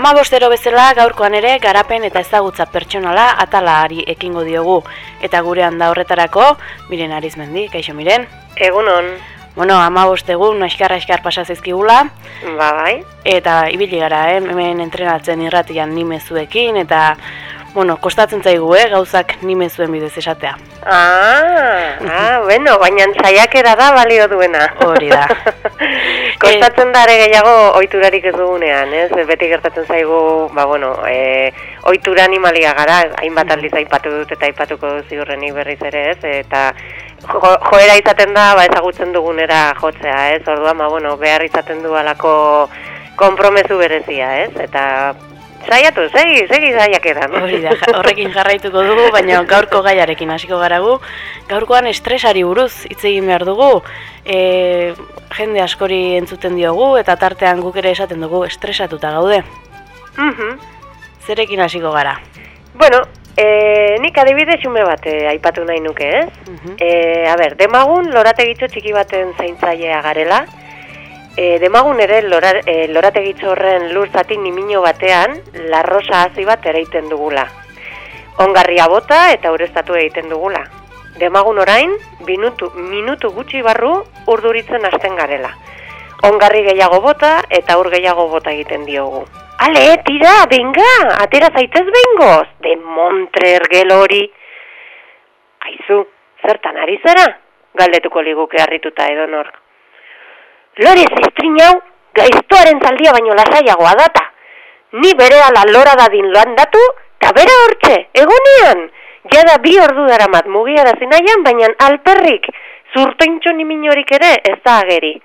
Ama bostero bezala gaurkoan ere garapen eta ezagutza pertsonala atalaari ekingo diogu. Eta gurean da horretarako, miren arizmendi, kaixo miren? Egunon. Bueno, ama bostegun, naskar askar pasazizkigula. Ba, bai. Eta ibili gara, eh? hemen entrenatzen irratian nimezuekin, eta bueno, kostatzen zaigu, eh, gauzak nime zuen bidez esatea. Ah, ah, bueno, baina saiakera da balio duena. Hori da. kostatzen da ere gehiago oiturarik ez dugunean, ez? Beti gertatzen zaigu, ba, bueno, e, oitura animalia gara, hainbat aldiz aipatu dut eta aipatuko ziurrenik berriz ere, ez? Eta jo, joera izaten da, ba, ezagutzen dugunera jotzea, ez? Orduan, ba, bueno, behar izaten du alako kompromezu berezia, ez? Eta Zaiatu, segi, segi zaiak edan. Hori da, horrekin jarraituko dugu, baina gaurko gaiarekin hasiko garagu. Gaurkoan estresari buruz hitz egin behar dugu. E, jende askori entzuten diogu eta tartean guk ere esaten dugu estresatuta gaude. Mm Zerekin hasiko gara? Bueno, e, nik adibide xume bat eh, aipatu nahi nuke, ez? Mm a ber, demagun lorategitxo txiki baten zaintzailea garela, E, demagun ere lora, e, lorategitzo horren lur zati nimino batean larrosa hazi bat ereiten dugula. Ongarria bota eta ureztatu egiten dugula. Demagun orain, minutu, minutu gutxi barru urduritzen hasten garela. Ongarri gehiago bota eta ur gehiago bota egiten diogu. Ale, tira, benga, atera zaitez bengoz, de montre ergel hori. Aizu, zertan ari zara? Galdetuko liguke harrituta edo nork. Lore zestrin hau, gaiztoaren zaldia baino lasaiagoa data. Ni bere ala lora dadin loan datu, eta bera hortxe, egunean. Jada bi ordu daramat mugiara zinaian, baina alperrik, zurtointxo niminorik ere ez da ageri.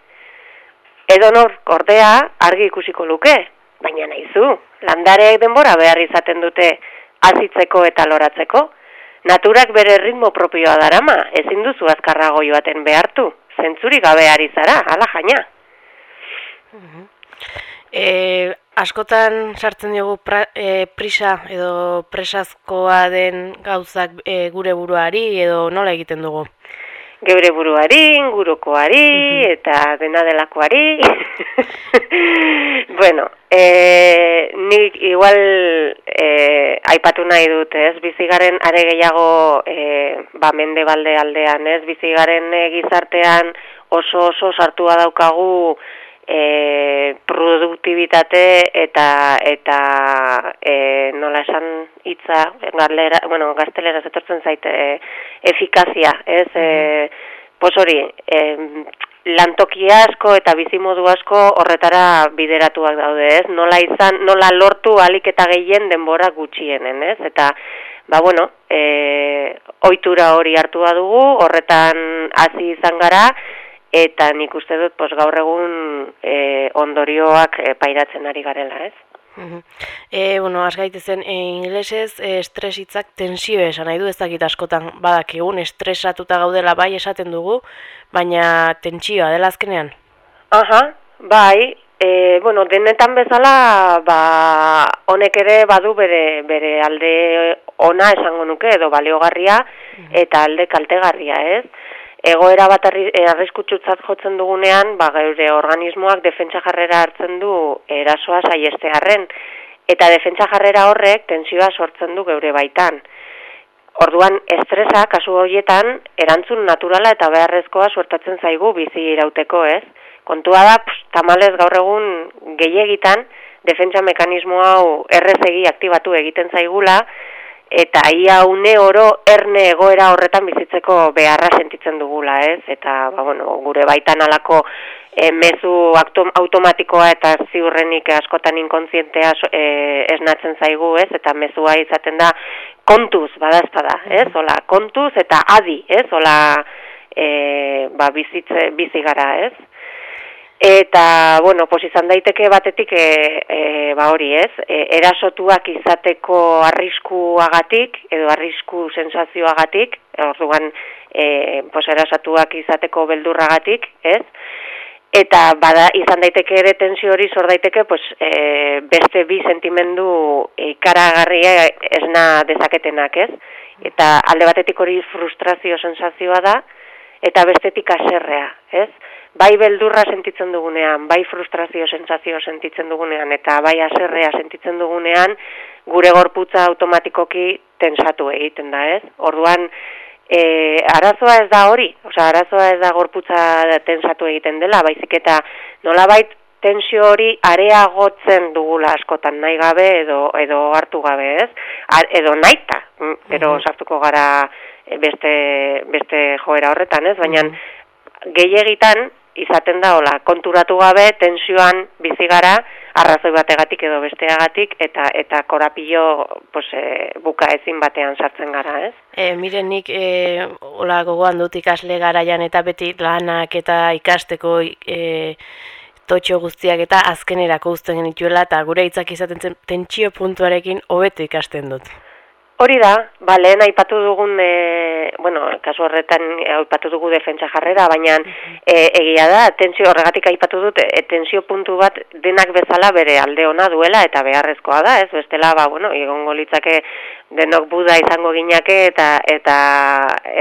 Edo nor, ordea, argi ikusiko luke, baina nahizu, landareek denbora behar izaten dute azitzeko eta loratzeko. Naturak bere ritmo propioa darama, ezin duzu azkarrago joaten behartu zentzuri gabe ari zara, ala jaina. E, askotan sartzen diogu pra, e, prisa edo presazkoa den gauzak e, gure buruari edo nola egiten dugu? Geure buruari, gurukoari eta dena delakoari. bueno, e, nik igual e, aipatu nahi dut, ez? Bizigaren are gehiago e, ba, mende balde aldean, ez? Bizigaren e, gizartean oso oso sartua daukagu e, produktibitate eta eta e, nola esan hitza galera, bueno, gaztelera zetortzen zaite e, efikazia, ez? E, pos hori, e, lantoki asko eta bizimodu asko horretara bideratuak daude, ez? Nola izan, nola lortu alik eta gehien denbora gutxienen, ez? Eta ba bueno, e, ohitura hori hartua dugu, horretan hasi izan gara eta nik uste dut pos, gaur egun e, ondorioak e, pairatzen ari garela, ez? E, bueno, asgaitezen, e, inglesez, e, estres hitzak tensio esan nahi du, ez dakit askotan badak egun estresatuta gaudela bai esaten dugu, baina tentsioa dela azkenean? Aha, bai, e, bueno, denetan bezala, ba, honek ere badu bere, bere alde ona esango nuke, edo baliogarria, eta alde kaltegarria, ez? Egoera bat eh, arriskutsutzat jotzen dugunean, ba, geure organismoak defentsa jarrera hartzen du erasoa saiestearren, eta defentsa jarrera horrek tensioa sortzen du geure baitan. Orduan, estresa, kasu horietan, erantzun naturala eta beharrezkoa suertatzen zaigu bizi irauteko, ez? Kontua da, pst, tamalez gaur egun gehiagitan, defentsa mekanismo hau errezegi aktibatu egiten zaigula, eta ia une oro erne egoera horretan bizitzeko beharra sentitzen dugula, ez? Eta ba, bueno, gure baitan alako e, mezu automatikoa eta ziurrenik askotan inkontzientea e, esnatzen zaigu, ez? Eta mezua izaten da kontuz, badazpada, ez? Ola, kontuz eta adi, ez? Ola, e, ba, bizitze, bizi gara, ez? Eta, bueno, pos izan daiteke batetik, e, e, ba hori ez, e, erasotuak izateko arriskuagatik, edo arrisku sensazioagatik, orduan, e, pos erasatuak izateko beldurragatik, ez? Eta bada, izan daiteke ere tensio hori zor daiteke, pues, e, beste bi sentimendu ikaragarria esna dezaketenak, ez? Eta alde batetik hori frustrazio sensazioa da, eta bestetik aserrea, ez? Bai beldurra sentitzen dugunean, bai frustrazio sensazio sentitzen dugunean, eta bai aserrea sentitzen dugunean, gure gorputza automatikoki tensatu egiten da, ez? Orduan, e, arazoa ez da hori, osea, arazoa ez da gorputza tensatu egiten dela, baizik eta nolabait tensio hori areagotzen dugula askotan nahi gabe edo edo hartu gabe, ez? edo naita, mm, pero mm sartuko gara beste beste joera horretan, ez? Baina gehiagitan izaten da hola, konturatu gabe tensioan bizi gara arrazoi bategatik edo besteagatik eta eta korapillo pues, e, buka ezin batean sartzen gara, ez? E, miren nik e, hola gogoan dut ikasle garaian eta beti lanak eta ikasteko e, totxo guztiak eta azkenerako uzten genituela eta gure hitzak izaten zen tentsio puntuarekin hobeto ikasten dut. Hori da, ba, lehen aipatu dugun, e, bueno, kasu horretan aipatu dugu defentsa jarrera, baina e, egia da, tensio horregatik aipatu dut, e, tensio puntu bat denak bezala bere alde ona duela eta beharrezkoa da, ez? Bestela, ba, bueno, egongo litzake denok buda izango ginake eta eta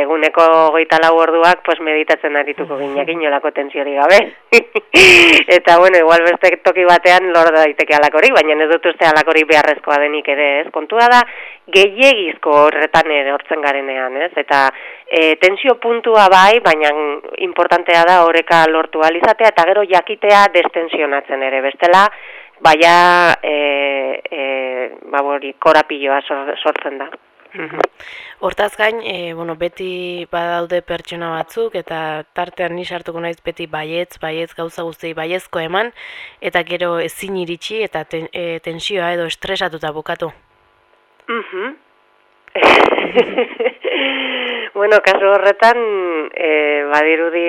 eguneko goita lau orduak pues, meditatzen arituko ginak inolako tensiori gabe. eta bueno, igual beste toki batean lor daiteke alakori, baina ez dut uste alakori beharrezkoa denik ere, ez? Kontua da, gehiegizko horretan ere hortzen garenean, ez? Eta e, tensio puntua bai, baina importantea da horeka lortu alizatea, eta gero jakitea destensionatzen ere, bestela, baina e, e, ba, korapilloa sortzen da. Hortaz gain, e, bueno, beti badaude pertsona batzuk eta tartean ni sartuko naiz beti baietz, baietz gauza guzti baiezko eman eta gero ezin iritsi eta ten, e, tensioa edo estresatuta bukatu. Mhm. bueno, kasu horretan, e, badirudi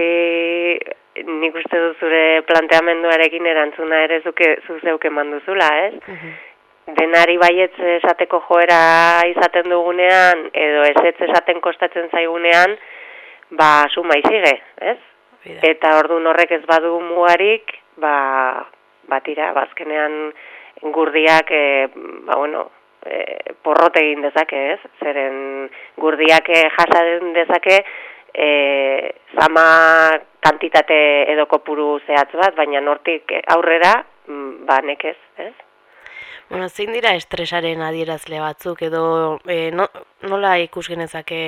nik uste dut zure planteamenduarekin erantzuna ere zuke zuzeuk eman duzula, ez? Mhm. Denari baietz esateko joera izaten dugunean edo ezetz esaten kostatzen zaigunean, ba suma izige, ez? Eta ordun horrek ez badu mugarik, ba batira bazkenean gurdiak e, ba bueno, e, porrote egin dezake, ez? Zeren gurdiak e, jasa dezake e, zama kantitate edo kopuru zehatz bat, baina nortik aurrera, mm, ba nekez, ez? Bueno, zein dira estresaren adierazle batzuk edo e, no, nola ikus genezake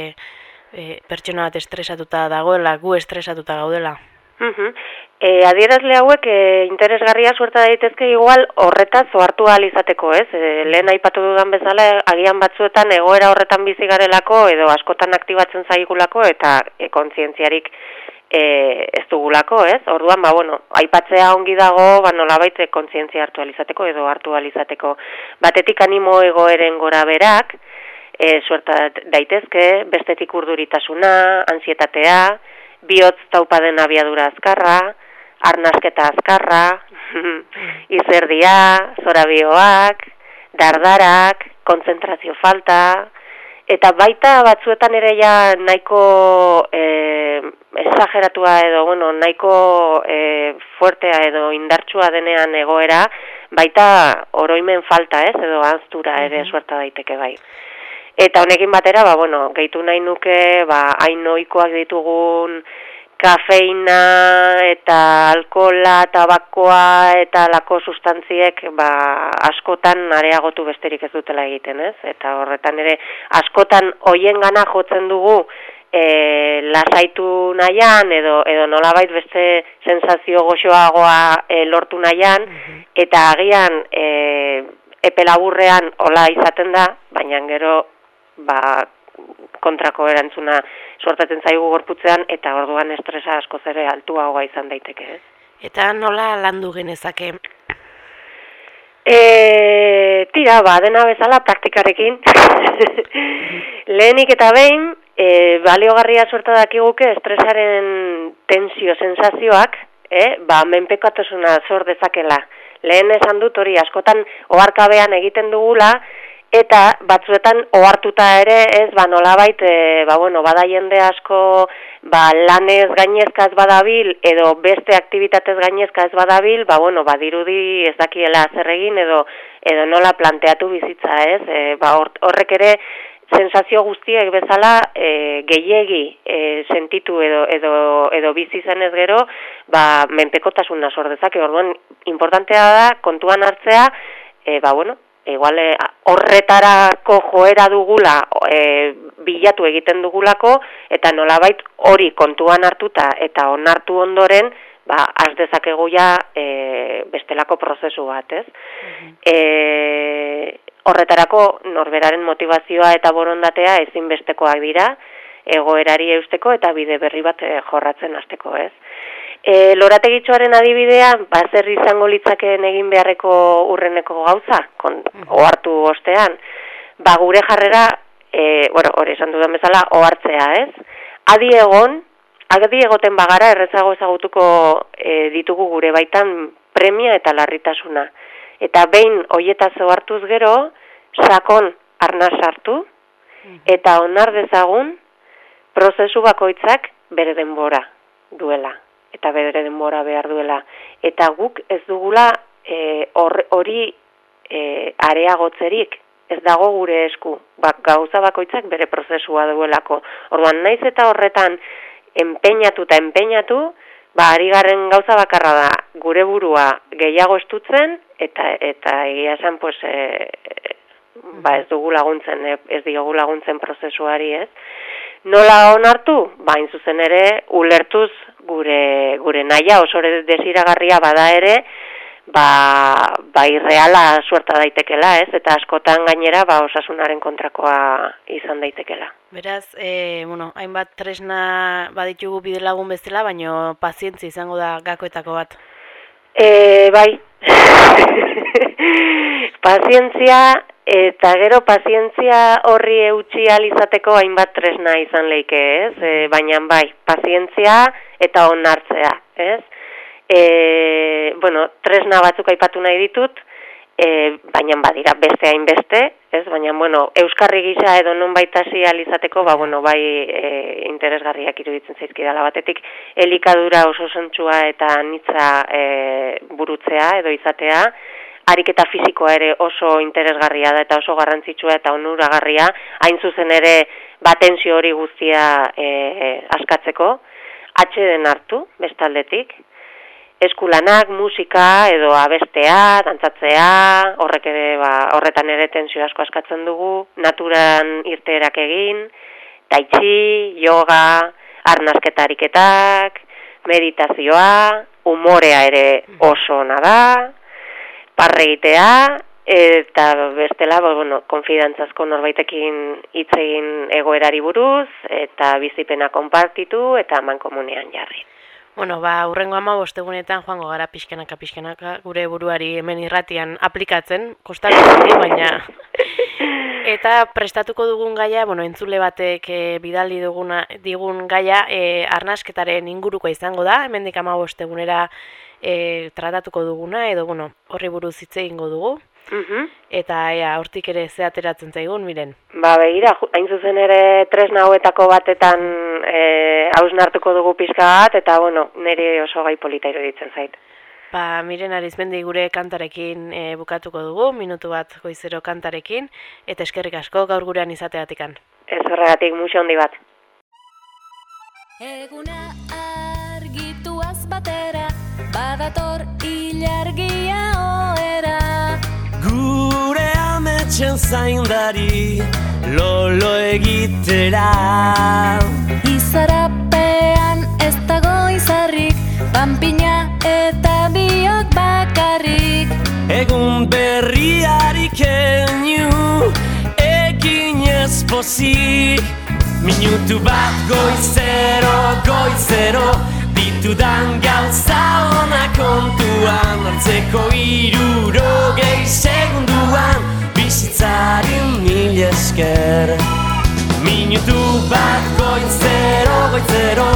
e, pertsona bat estresatuta dagoela, gu estresatuta gaudela? Uh E, adierazle hauek e, interesgarria suerta daitezke igual horretaz ohartu ahal izateko, ez? E, lehen aipatu dudan bezala agian batzuetan egoera horretan bizi garelako edo askotan aktibatzen zaigulako eta e, kontzientziarik e, ez dugulako, ez? Orduan, ba, bueno, aipatzea ongi dago, ba, nolabait kontzientzia hartu alizateko edo hartu alizateko. Batetik animo egoeren gora berak, e, suerta daitezke, bestetik urduritasuna, ansietatea, bihotz taupaden abiadura azkarra, arnasketa azkarra, izerdia, zorabioak, dardarak, konzentrazio falta, eta baita batzuetan ere ja nahiko e, exageratua edo, bueno, nahiko e, fuertea edo indartsua denean egoera, baita oroimen falta ez, edo anztura ere suerta daiteke bai. Eta honekin batera, ba, bueno, gehitu nahi nuke, ba, hain noikoak ditugun, kafeina eta alkola, tabakoa eta lako sustantziek ba, askotan areagotu besterik ez dutela egiten, ez? Eta horretan ere askotan hoien gana jotzen dugu e, lasaitu nahian edo, edo nolabait beste sensazio goxoagoa e, lortu nahian mhm. eta agian e, epelaburrean hola izaten da, baina gero ba, kontrako erantzuna sortatzen zaigu gorputzean eta orduan estresa asko zere altuagoa izan daiteke, ez? Eta nola landu genezake? E, tira, ba, dena bezala praktikarekin. Lehenik eta behin, e, baliogarria sorta dakiguke estresaren tensio sensazioak, e, ba, menpekatosuna zor dezakela. Lehen esan dut hori askotan oharkabean egiten dugula, eta batzuetan ohartuta ere ez ba nolabait e, ba bueno bada jende asko ba lanez gainezka ez badabil edo beste aktibitatez gainezka ez badabil ba bueno badirudi ez dakiela zer egin edo edo nola planteatu bizitza ez? E, ba horrek ere sensazio guztiek bezala e, gehiegi e, sentitu edo, edo, edo bizi zenez gero, ba, menpekotasun nasor dezake, orduan, importantea da, kontuan hartzea, e, ba, bueno, igual horretarako joera dugula e, bilatu egiten dugulako eta nolabait hori kontuan hartuta eta onartu ondoren ba az dezakegu ja e, bestelako prozesu bat, ez? E, horretarako norberaren motivazioa eta borondatea ezinbestekoak dira egoerari eusteko eta bide berri bat e, jorratzen hasteko, ez? E, lorategitxoaren adibidea, ba, zer izango litzakeen egin beharreko urreneko gauza, kon, ohartu ostean, ba, gure jarrera, e, bueno, hori esan dudan bezala, ohartzea, ez? Adi egon, adi egoten bagara, errezago ezagutuko e, ditugu gure baitan premia eta larritasuna. Eta behin hoietaz ohartuz gero, sakon arna sartu, eta onar dezagun, prozesu bakoitzak bere denbora duela eta bedere denbora behar duela. Eta guk ez dugula e, hori e, areagotzerik, ez dago gure esku, ba, gauza bakoitzak bere prozesua duelako. Orduan, naiz eta horretan enpeinatu eta enpeinatu, ba, ari garen gauza bakarra da, gure burua gehiago estutzen, eta eta egia esan, pues, e, ba, ez dugu laguntzen, e, ez diogu laguntzen prozesuari, ez? Nola onartu? Bain zuzen ere, ulertuz gure, gure naia oso desiragarria bada ere, ba, ba irreala suerta daitekela, ez? Eta askotan gainera, ba, osasunaren kontrakoa izan daitekela. Beraz, e, bueno, hainbat tresna baditugu bide lagun bezala, baino pazientzi izango da gakoetako bat. E, bai, pazientzia Eta gero pazientzia horri eutxi alizateko hainbat tresna izan leike, ez? E, baina bai, pazientzia eta onartzea, ez? E, bueno, tresna batzuk aipatu nahi ditut, e, baina badira beste hainbeste, ez? Baina, bueno, euskarri gisa edo non baita alizateko, ba, bueno, bai e, interesgarriak iruditzen zaizkidala batetik, elikadura oso zentsua eta nitza e, burutzea edo izatea, ariketa fisikoa ere oso interesgarria da eta oso garrantzitsua eta onuragarria, hain zuzen ere batensio hori guztia e, askatzeko, atxeden hartu, bestaldetik, eskulanak, musika edo abestea, dantzatzea, horrek ere, ba, horretan ere tensio asko askatzen dugu, naturan irteerak egin, taitxi, yoga, arnazketariketak, meditazioa, umorea ere oso ona da, parreitea eta bestela ba, bueno, konfidantzazko norbaitekin hitz egin egoerari buruz eta bizipena konpartitu eta eman komunean jarri. Bueno, ba, urrengo ama bostegunetan joango gara pixkenaka pixkenaka gure buruari hemen irratian aplikatzen, kostatu baina eta prestatuko dugun gaia, bueno, entzule batek e, bidali duguna, digun gaia e, arnasketaren inguruko izango da, hemendik ama bostegunera e, tratatuko duguna, edo, bueno, horri buruz hitz egingo dugu. Mhm. Eta ea, hortik ere ze ateratzen zaigun, miren? Ba, begira, hain zuzen ere tresna hauetako batetan e, hausnartuko dugu pizka bat, eta, bueno, nire oso gai polita iruditzen zait. Ba, miren arizmendi gure kantarekin e, bukatuko dugu, minutu bat goizero kantarekin, eta eskerrik asko gaur gurean izateatikan. Ez horregatik, muso handi bat. Eguna argituaz batera badator ilargia oera Gure ametxen zaindari lolo egitera. Izarapean ez dago izarrik, panpina eta biok bakarrik. Egun berriarik eniu, ekin ez pozik. Minutu bat goizero, goizero, ditudan gauza ona kontuan Artzeko iruro gehi segunduan Bizitzari mil esker. Minutu bat goitzero, goitzero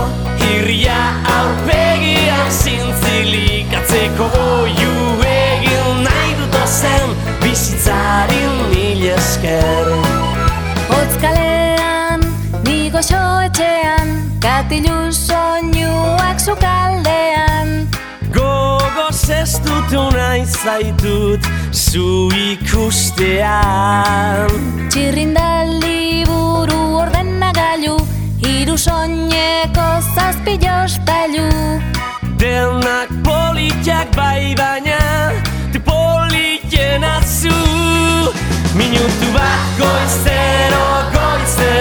Irria aurpegian zintzilik Atzeko oiu egin nahi dut ozen Bizitzari mil esker. Otzkalean, nigo katilu soinuak zukaldean Gogo Poztutu nahi zaitut zu ikustean. Txirrinda liburu ordenagailu Hiru soineko zazpi jostailu. Denak politiak bai baina Tu politiena zu Minutu bat goizero, goizero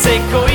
Ditudan gauza